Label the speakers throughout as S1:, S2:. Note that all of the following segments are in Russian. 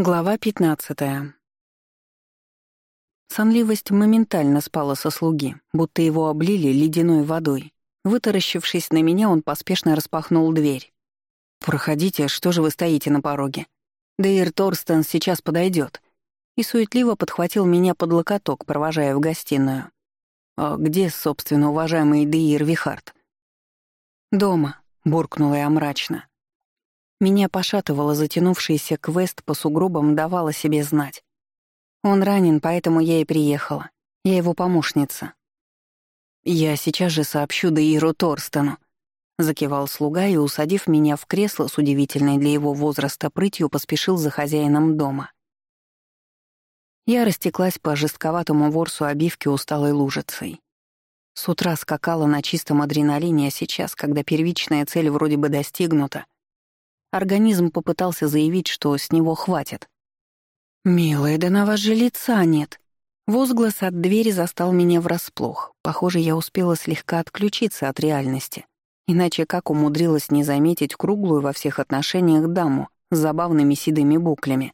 S1: Глава 15. Сонливость моментально спала со слуги, будто его облили ледяной водой. Вытаращившись на меня, он поспешно распахнул дверь. «Проходите, что же вы стоите на пороге? Дейр Торстен сейчас подойдет. И суетливо подхватил меня под локоток, провожая в гостиную. «А где, собственно, уважаемый Дейр Вихард?» «Дома», — буркнула я мрачно. Меня пошатывало затянувшийся квест по сугробам давал о себе знать. Он ранен, поэтому я и приехала. Я его помощница. «Я сейчас же сообщу Деиру Торстену», — закивал слуга и, усадив меня в кресло с удивительной для его возраста прытью, поспешил за хозяином дома. Я растеклась по жестковатому ворсу обивки усталой лужицей. С утра скакала на чистом адреналине, а сейчас, когда первичная цель вроде бы достигнута, Организм попытался заявить, что с него хватит. «Милая, да на вас же лица нет!» Возглас от двери застал меня врасплох. Похоже, я успела слегка отключиться от реальности. Иначе как умудрилась не заметить круглую во всех отношениях даму с забавными седыми буклями.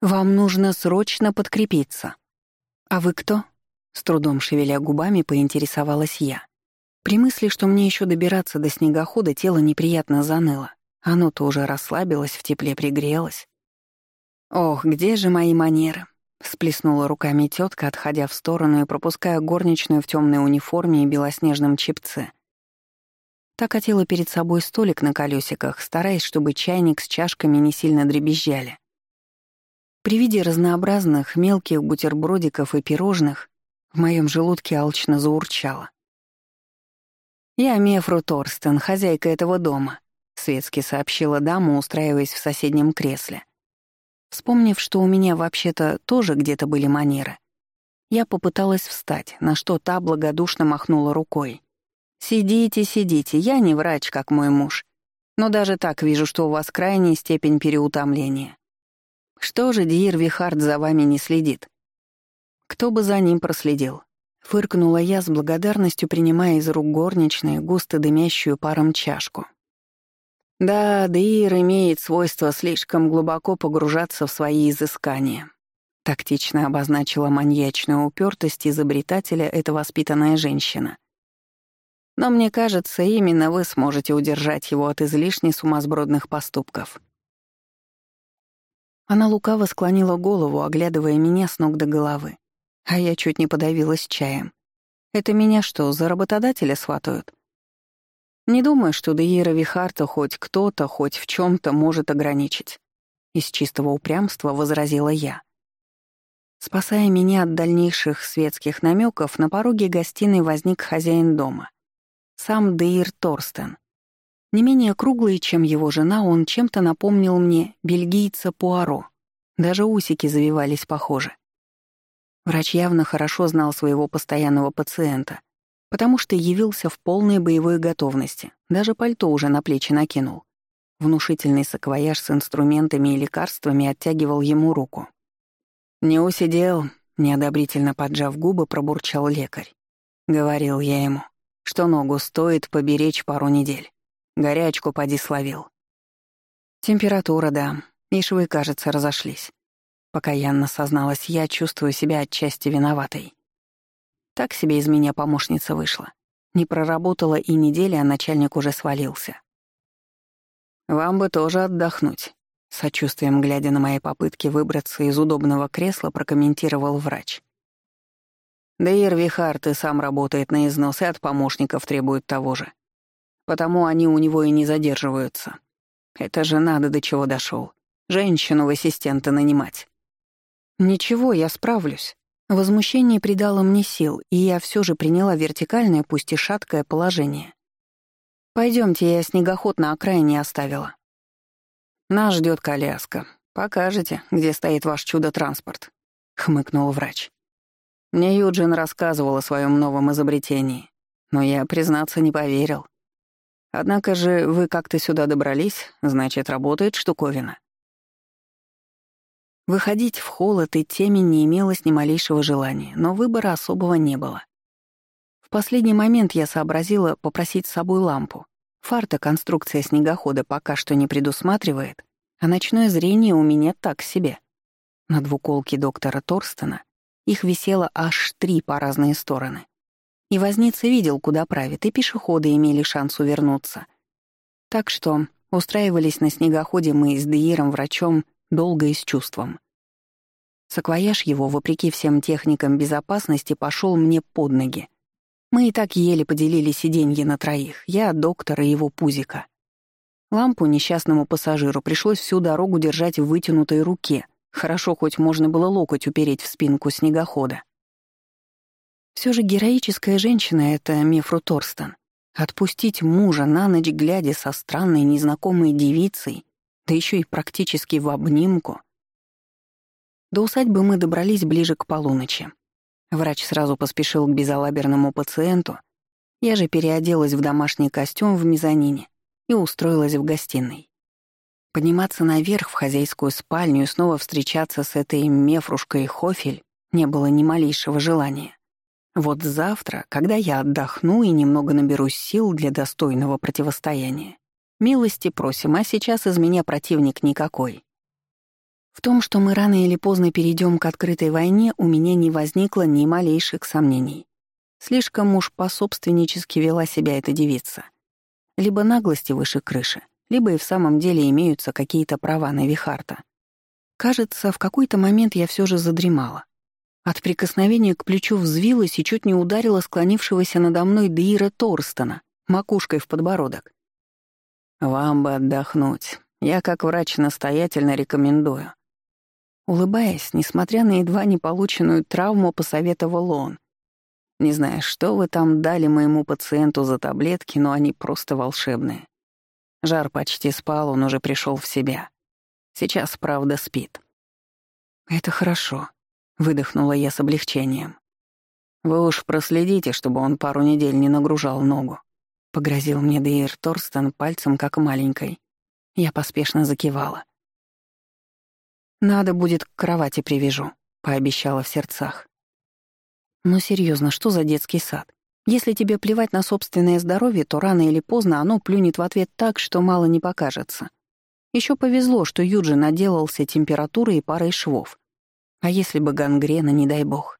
S1: «Вам нужно срочно подкрепиться». «А вы кто?» С трудом шевеля губами, поинтересовалась я. При мысли, что мне еще добираться до снегохода, тело неприятно заныло. Оно-то уже расслабилось, в тепле пригрелось. «Ох, где же мои манеры?» — всплеснула руками тетка, отходя в сторону и пропуская горничную в темной униформе и белоснежном чипце. Так хотела перед собой столик на колесиках, стараясь, чтобы чайник с чашками не сильно дребезжали. При виде разнообразных мелких бутербродиков и пирожных в моем желудке алчно заурчало. «Я Мефру Торстен, хозяйка этого дома», светски сообщила дама, устраиваясь в соседнем кресле. Вспомнив, что у меня вообще-то тоже где-то были манеры, я попыталась встать, на что та благодушно махнула рукой. «Сидите, сидите, я не врач, как мой муж. Но даже так вижу, что у вас крайняя степень переутомления. Что же Диир Вихард за вами не следит?» «Кто бы за ним проследил?» Фыркнула я с благодарностью, принимая из рук горничной густо дымящую паром чашку. Да, Деир имеет свойство слишком глубоко погружаться в свои изыскания. Тактично обозначила маньячную упертость изобретателя эта воспитанная женщина. Но мне кажется, именно вы сможете удержать его от излишне сумасбродных поступков. Она лукаво склонила голову, оглядывая меня с ног до головы. А я чуть не подавилась чаем. Это меня что, за работодателя сватают? Не думаю, что Деира Вихарта хоть кто-то, хоть в чем то может ограничить. Из чистого упрямства возразила я. Спасая меня от дальнейших светских намеков, на пороге гостиной возник хозяин дома. Сам Деир Торстен. Не менее круглый, чем его жена, он чем-то напомнил мне бельгийца Пуаро. Даже усики завивались похоже. Врач явно хорошо знал своего постоянного пациента — потому что явился в полной боевой готовности, даже пальто уже на плечи накинул. Внушительный саквояж с инструментами и лекарствами оттягивал ему руку. «Не усидел», — неодобрительно поджав губы, пробурчал лекарь. Говорил я ему, что ногу стоит поберечь пару недель. Горячку поди словил. Температура, да, и швы, кажется, разошлись. Покаянно созналась я, чувствую себя отчасти виноватой. Так себе из меня помощница вышла. Не проработала и недели, а начальник уже свалился. «Вам бы тоже отдохнуть», — сочувствием глядя на мои попытки выбраться из удобного кресла, прокомментировал врач. «Да и Ирвихард и сам работает на износ, и от помощников требует того же. Потому они у него и не задерживаются. Это же надо до чего дошел. Женщину в ассистента нанимать». «Ничего, я справлюсь», Возмущение придало мне сил, и я все же приняла вертикальное, пусть и шаткое положение. Пойдемте, я снегоход на окраине оставила. Нас ждет коляска. Покажете, где стоит ваш чудо-транспорт, хмыкнул врач. Мне Юджин рассказывал о своем новом изобретении, но я, признаться, не поверил. Однако же вы как-то сюда добрались, значит, работает штуковина. Выходить в холод и темень не имелось ни малейшего желания, но выбора особого не было. В последний момент я сообразила попросить с собой лампу. Фарта конструкция снегохода пока что не предусматривает, А ночное зрение у меня так себе. На двуколке доктора Торстена их висело аж три по разные стороны. И возница видел, куда правит, и пешеходы имели шанс увернуться. Так что устраивались на снегоходе мы с Деиром-врачом долго и с чувством. Саквояж его, вопреки всем техникам безопасности, пошел мне под ноги. Мы и так еле поделили сиденье на троих, я, доктор и его пузика. Лампу несчастному пассажиру пришлось всю дорогу держать в вытянутой руке. Хорошо, хоть можно было локоть упереть в спинку снегохода. Все же героическая женщина — это Мефру Торстен. Отпустить мужа на ночь, глядя со странной незнакомой девицей, да еще и практически в обнимку. До усадьбы мы добрались ближе к полуночи. Врач сразу поспешил к безалаберному пациенту. Я же переоделась в домашний костюм в мезонине и устроилась в гостиной. Подниматься наверх в хозяйскую спальню и снова встречаться с этой мефрушкой Хофель не было ни малейшего желания. Вот завтра, когда я отдохну и немного наберусь сил для достойного противостояния, милости просим, а сейчас из меня противник никакой. В том, что мы рано или поздно перейдем к открытой войне, у меня не возникло ни малейших сомнений. Слишком уж пособственнически вела себя эта девица — либо наглости выше крыши, либо и в самом деле имеются какие-то права на Вихарта. Кажется, в какой-то момент я все же задремала. От прикосновения к плечу взвилась и чуть не ударила склонившегося надо мной Деира Торстона макушкой в подбородок. «Вам бы отдохнуть. Я, как врач, настоятельно рекомендую». Улыбаясь, несмотря на едва не полученную травму, посоветовал он — не знаю, что вы там дали моему пациенту за таблетки, но они просто волшебные. Жар почти спал, он уже пришел в себя. Сейчас, правда, спит. «Это хорошо», — выдохнула я с облегчением. «Вы уж проследите, чтобы он пару недель не нагружал ногу», — погрозил мне Дейр Торстен пальцем, как маленькой. Я поспешно закивала. «Надо будет к кровати привяжу», — пообещала в сердцах. Но серьезно, что за детский сад? Если тебе плевать на собственное здоровье, то рано или поздно оно плюнет в ответ так, что мало не покажется. Еще повезло, что Юджи наделался температурой и парой швов. А если бы гангрена, не дай бог?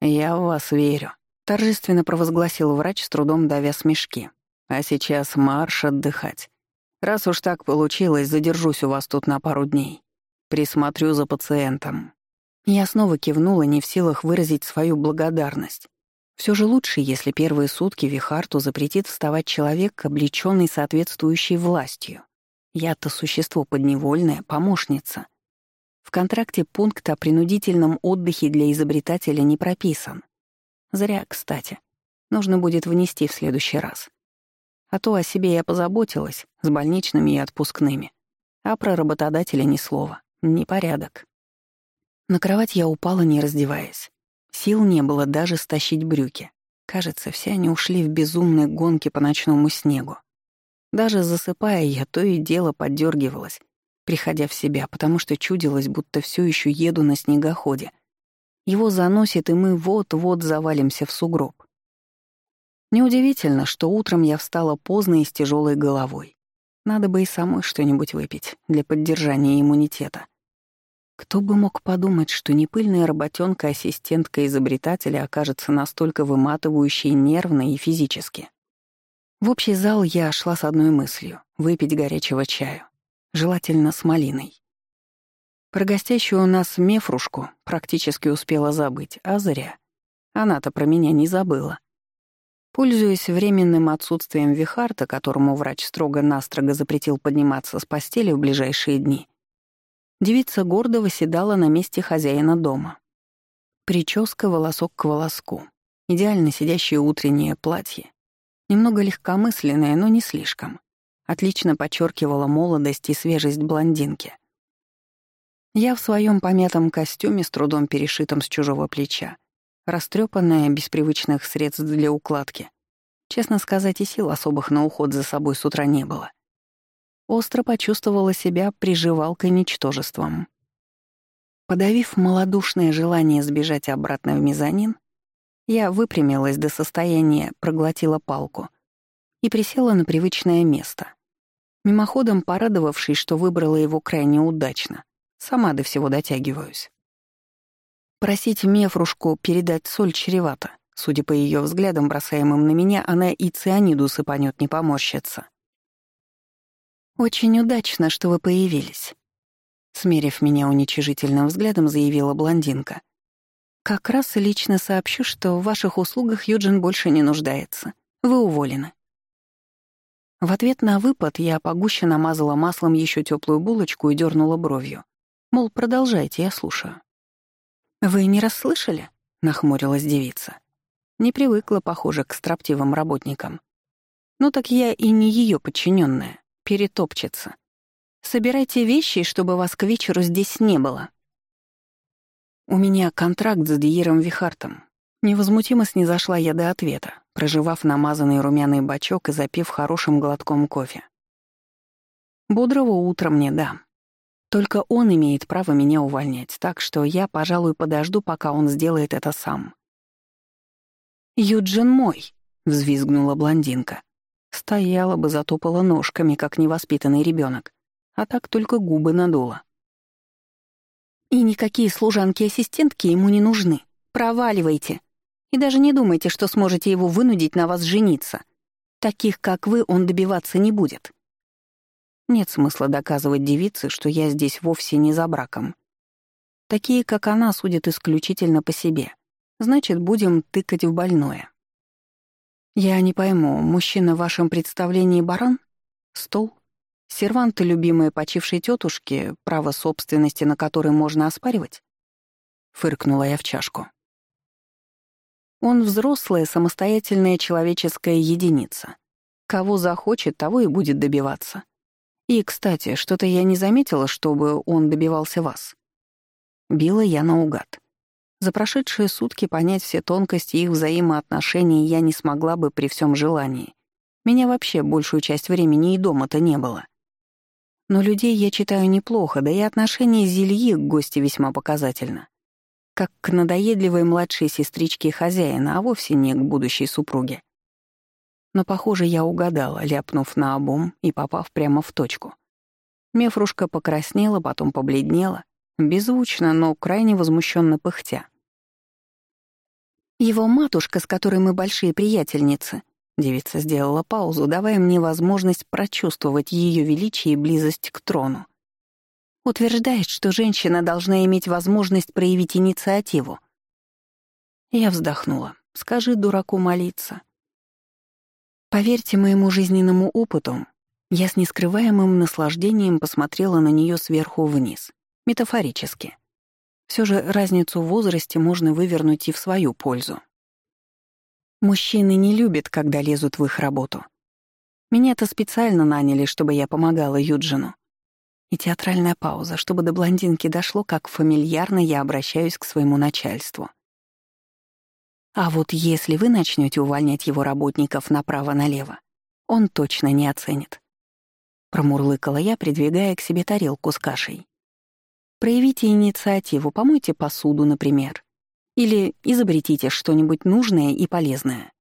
S1: «Я в вас верю», — торжественно провозгласил врач, с трудом давя смешки. «А сейчас марш отдыхать. Раз уж так получилось, задержусь у вас тут на пару дней. Присмотрю за пациентом». Я снова кивнула, не в силах выразить свою благодарность. Все же лучше, если первые сутки Вихарту запретит вставать человек, облеченный соответствующей властью. Я-то существо подневольное, помощница. В контракте пункт о принудительном отдыхе для изобретателя не прописан. Зря, кстати. Нужно будет внести в следующий раз. А то о себе я позаботилась, с больничными и отпускными. А про работодателя ни слова. Непорядок. На кровать я упала, не раздеваясь. Сил не было даже стащить брюки. Кажется, все они ушли в безумной гонке по ночному снегу. Даже засыпая, я то и дело поддергивалась, приходя в себя, потому что чудилось, будто все еще еду на снегоходе. Его заносит, и мы вот-вот завалимся в сугроб. Неудивительно, что утром я встала поздно и с тяжелой головой. Надо бы и самой что-нибудь выпить для поддержания иммунитета. Кто бы мог подумать, что непыльная работенка-ассистентка изобретателя окажется настолько выматывающей нервно и физически. В общий зал я шла с одной мыслью — выпить горячего чаю, желательно с малиной. Про гостящую у нас мефрушку практически успела забыть, а зря. Она-то про меня не забыла. Пользуясь временным отсутствием Вихарта, которому врач строго-настрого запретил подниматься с постели в ближайшие дни, Девица гордо восседала на месте хозяина дома. Прическа волосок к волоску. Идеально сидящее утреннее платье. Немного легкомысленное, но не слишком. Отлично подчеркивала молодость и свежесть блондинки. Я в своем помятом костюме, с трудом перешитом с чужого плеча, растрепанная, без привычных средств для укладки. Честно сказать, и сил особых на уход за собой с утра не было остро почувствовала себя приживалкой ничтожеством. Подавив малодушное желание сбежать обратно в мезонин, я выпрямилась до состояния, проглотила палку и присела на привычное место. мимоходом порадовавшись, что выбрала его крайне удачно. Сама до всего дотягиваюсь. Просить Мефрушку передать соль чревато. Судя по ее взглядам, бросаемым на меня, она и цианиду сыпанет, не поморщится. «Очень удачно, что вы появились», — смерив меня уничижительным взглядом, заявила блондинка. «Как раз лично сообщу, что в ваших услугах Юджин больше не нуждается. Вы уволены». В ответ на выпад я погуще намазала маслом еще теплую булочку и дернула бровью. Мол, продолжайте, я слушаю. «Вы не расслышали?» — нахмурилась девица. Не привыкла, похоже, к строптивым работникам. Ну так я и не ее подчиненная, перетопчется. Собирайте вещи, чтобы вас к вечеру здесь не было. У меня контракт с Диером Вихартом. Невозмутимо снизошла я до ответа, проживав намазанный румяный бачок и запив хорошим глотком кофе. Бодрого утра мне, да. Только он имеет право меня увольнять, так что я, пожалуй, подожду, пока он сделает это сам. «Юджин мой!» — взвизгнула блондинка. Стояла бы, затопала ножками, как невоспитанный ребенок, а так только губы надула. «И никакие служанки-ассистентки ему не нужны. Проваливайте. И даже не думайте, что сможете его вынудить на вас жениться. Таких, как вы, он добиваться не будет. Нет смысла доказывать девице, что я здесь вовсе не за браком. Такие, как она, судят исключительно по себе. Значит, будем тыкать в больное. Я не пойму, мужчина в вашем представлении баран? Стол? Серванты, любимые почившей тетушки, право собственности на который можно оспаривать? Фыркнула я в чашку. Он взрослая, самостоятельная человеческая единица. Кого захочет, того и будет добиваться. И, кстати, что-то я не заметила, чтобы он добивался вас. Била я наугад. За прошедшие сутки понять все тонкости их взаимоотношений я не смогла бы при всем желании. Меня вообще большую часть времени и дома-то не было. Но людей я читаю неплохо, да и отношение Зельи к гости весьма показательно. Как к надоедливой младшей сестричке хозяина, а вовсе не к будущей супруге. Но, похоже, я угадала, ляпнув на обум и попав прямо в точку. Мефрушка покраснела, потом побледнела, беззвучно, но крайне возмущенно пыхтя. «Его матушка, с которой мы большие приятельницы», девица сделала паузу, давая мне возможность прочувствовать ее величие и близость к трону. Утверждает, что женщина должна иметь возможность проявить инициативу. Я вздохнула. «Скажи дураку молиться». Поверьте моему жизненному опыту, я с нескрываемым наслаждением посмотрела на нее сверху вниз. Метафорически. Все же разницу в возрасте можно вывернуть и в свою пользу. Мужчины не любят, когда лезут в их работу. Меня-то специально наняли, чтобы я помогала Юджину. И театральная пауза, чтобы до блондинки дошло, как фамильярно я обращаюсь к своему начальству. А вот если вы начнете увольнять его работников направо-налево, он точно не оценит. Промурлыкала я, придвигая к себе тарелку с кашей. Проявите инициативу, помойте посуду, например. Или изобретите что-нибудь нужное и полезное.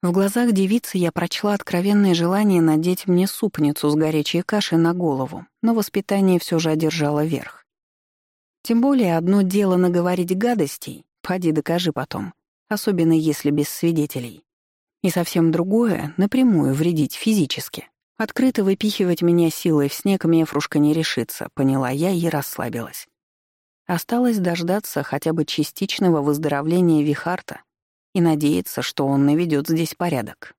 S1: В глазах девицы я прочла откровенное желание надеть мне супницу с горячей кашей на голову, но воспитание все же одержало верх. Тем более одно дело наговорить гадостей, поди докажи потом, особенно если без свидетелей. И совсем другое — напрямую вредить физически. Открыто выпихивать меня силой в снег Мефрушка не решится, поняла я и расслабилась. Осталось дождаться хотя бы частичного выздоровления Вихарта и надеяться, что он наведет здесь порядок.